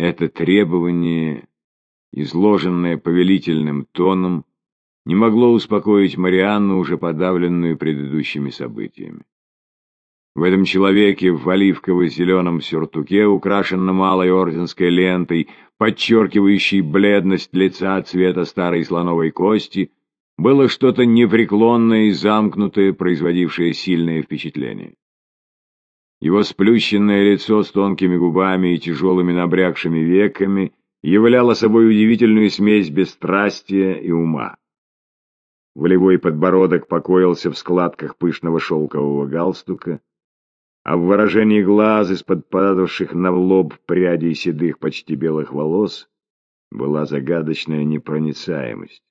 Это требование, изложенное повелительным тоном, не могло успокоить Марианну, уже подавленную предыдущими событиями. В этом человеке в оливково-зеленом сюртуке, украшенном малой орденской лентой, подчеркивающей бледность лица цвета старой слоновой кости, было что-то непреклонное и замкнутое, производившее сильное впечатление. Его сплющенное лицо с тонкими губами и тяжелыми набрякшими веками являло собой удивительную смесь бесстрастия и ума. Волевой подбородок покоился в складках пышного шелкового галстука, а в выражении глаз из-под падавших на лоб прядей седых почти белых волос была загадочная непроницаемость.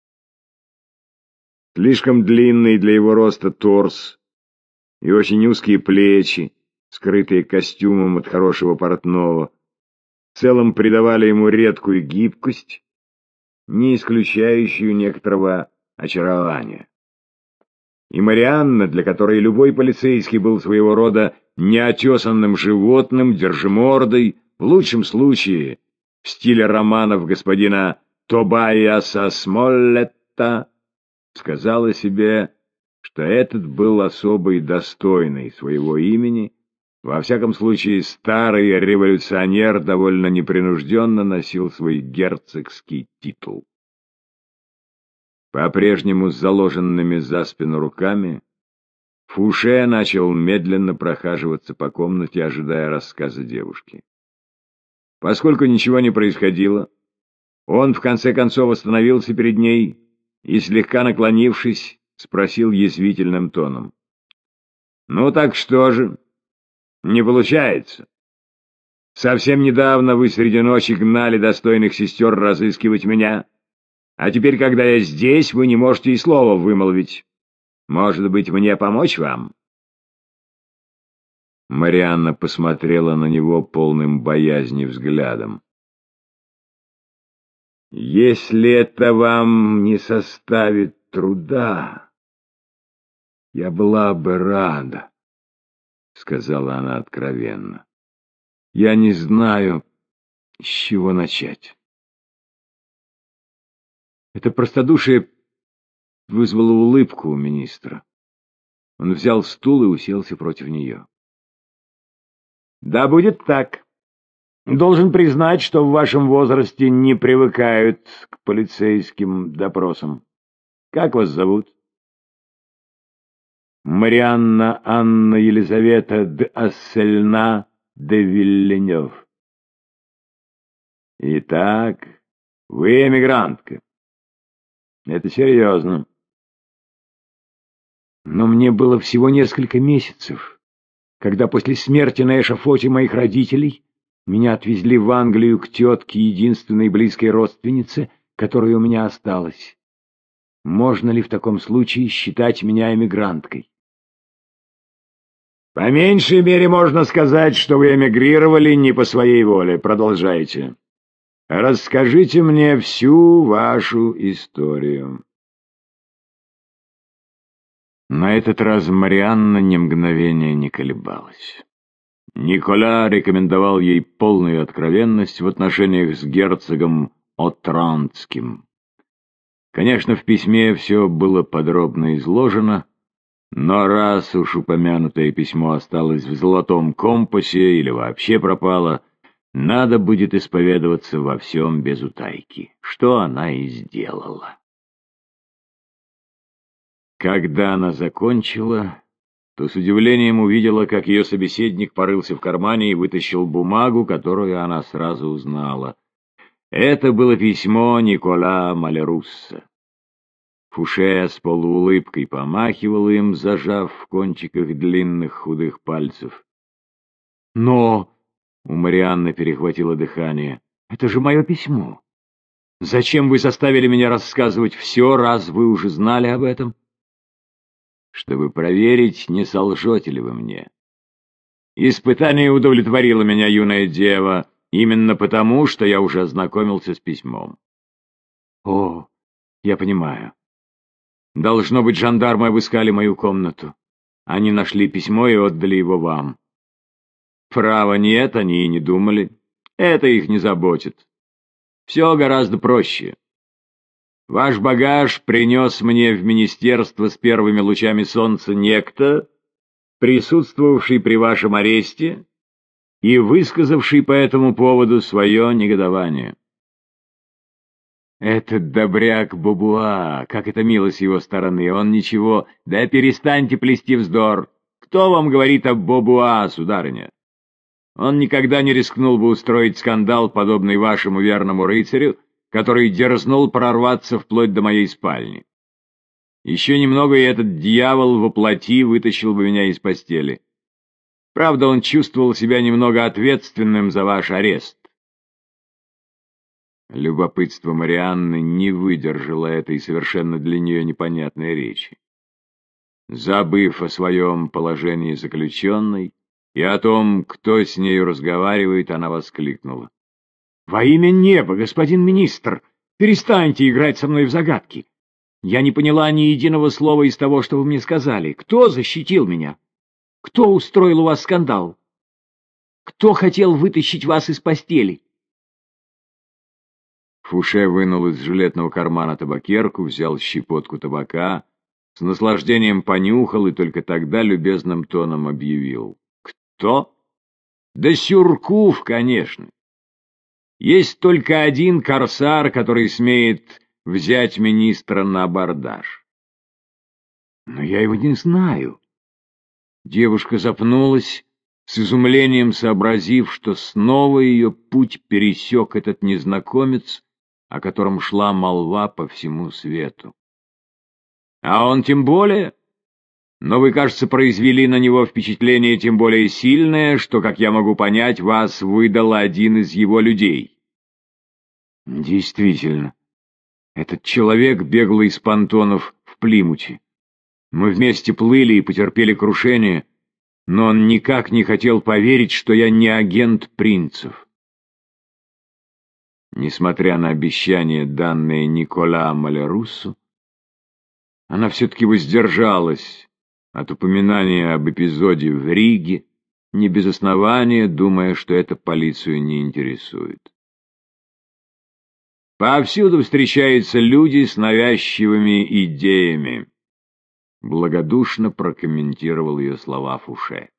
Слишком длинный для его роста торс и очень узкие плечи, скрытые костюмом от хорошего портного, в целом придавали ему редкую гибкость, не исключающую некоторого очарования. И Марианна, для которой любой полицейский был своего рода неотесанным животным, держимордой, в лучшем случае в стиле романов господина Тобайаса Смоллетта, сказала себе, что этот был особый достойный своего имени, во всяком случае старый революционер довольно непринужденно носил свой герцогский титул. По-прежнему с заложенными за спину руками, Фуше начал медленно прохаживаться по комнате, ожидая рассказа девушки. Поскольку ничего не происходило, он в конце концов остановился перед ней и, слегка наклонившись, спросил язвительным тоном. «Ну так что же? Не получается. Совсем недавно вы среди ночи гнали достойных сестер разыскивать меня, а теперь, когда я здесь, вы не можете и слова вымолвить». Может быть, мне помочь вам?» Марианна посмотрела на него полным боязни взглядом. «Если это вам не составит труда, я была бы рада», — сказала она откровенно. «Я не знаю, с чего начать». Это простодушие вызвало улыбку у министра. Он взял стул и уселся против нее. «Да будет так. Должен признать, что в вашем возрасте не привыкают к полицейским допросам. Как вас зовут?» «Марианна Анна Елизавета де Ассельна де Вильленев». «Итак, вы эмигрантка. Это серьезно. Но мне было всего несколько месяцев, когда после смерти на эшафоте моих родителей меня отвезли в Англию к тетке, единственной близкой родственнице, которая у меня осталась. Можно ли в таком случае считать меня эмигранткой? По меньшей мере можно сказать, что вы эмигрировали не по своей воле. Продолжайте. Расскажите мне всю вашу историю. На этот раз Марианна ни мгновения не колебалась. Николя рекомендовал ей полную откровенность в отношениях с герцогом Отрандским. Конечно, в письме все было подробно изложено, но раз уж упомянутое письмо осталось в золотом компасе или вообще пропало, надо будет исповедоваться во всем без утайки, что она и сделала. Когда она закончила, то с удивлением увидела, как ее собеседник порылся в кармане и вытащил бумагу, которую она сразу узнала. Это было письмо Никола Малерусса. Фуше с полуулыбкой помахивал им, зажав в кончиках длинных худых пальцев. «Но...» — у Марианны перехватило дыхание. «Это же мое письмо. Зачем вы заставили меня рассказывать все, раз вы уже знали об этом?» чтобы проверить, не солжете ли вы мне. Испытание удовлетворило меня, юная дева, именно потому, что я уже ознакомился с письмом. О, я понимаю. Должно быть, жандармы обыскали мою комнату. Они нашли письмо и отдали его вам. Права нет, они и не думали. Это их не заботит. Все гораздо проще. Ваш багаж принес мне в министерство с первыми лучами солнца некто, присутствовавший при вашем аресте и высказавший по этому поводу свое негодование. Этот добряк Бабуа, как это мило с его стороны, он ничего, да перестаньте плести вздор. Кто вам говорит об Бобуа, сударыня? Он никогда не рискнул бы устроить скандал, подобный вашему верному рыцарю, который дерзнул прорваться вплоть до моей спальни. Еще немного, и этот дьявол воплоти вытащил бы меня из постели. Правда, он чувствовал себя немного ответственным за ваш арест. Любопытство Марианны не выдержало этой совершенно для нее непонятной речи. Забыв о своем положении заключенной и о том, кто с нею разговаривает, она воскликнула. «Во имя неба, господин министр, перестаньте играть со мной в загадки. Я не поняла ни единого слова из того, что вы мне сказали. Кто защитил меня? Кто устроил у вас скандал? Кто хотел вытащить вас из постели?» Фуше вынул из жилетного кармана табакерку, взял щепотку табака, с наслаждением понюхал и только тогда любезным тоном объявил. «Кто?» «Да Сюркув, конечно. Есть только один корсар, который смеет взять министра на абордаж. Но я его не знаю. Девушка запнулась, с изумлением сообразив, что снова ее путь пересек этот незнакомец, о котором шла молва по всему свету. А он тем более... Но вы, кажется, произвели на него впечатление тем более сильное, что, как я могу понять, вас выдал один из его людей. Действительно, этот человек беглый из понтонов в Плимуте. Мы вместе плыли и потерпели крушение, но он никак не хотел поверить, что я не агент принцев. Несмотря на обещание, данное Никола Малеруссу, она все-таки воздержалась от упоминания об эпизоде в Риге, не без основания, думая, что это полицию не интересует. Повсюду встречаются люди с навязчивыми идеями. Благодушно прокомментировал ее слова Фуше.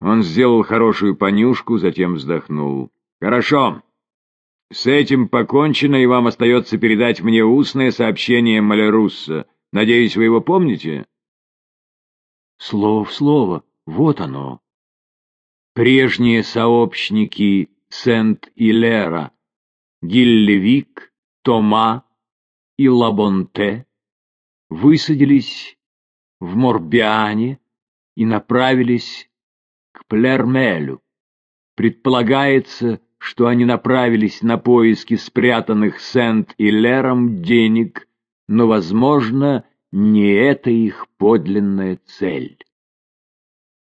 Он сделал хорошую понюшку, затем вздохнул. «Хорошо. С этим покончено, и вам остается передать мне устное сообщение Малерусса. Надеюсь, вы его помните? Слово в слово. Вот оно. Прежние сообщники Сент-Илера, Гиллевик, Тома и Лабонте высадились в Морбиане и направились к Плермелю. Предполагается, что они направились на поиски спрятанных Сент и Лером денег, но, возможно, не это их подлинная цель.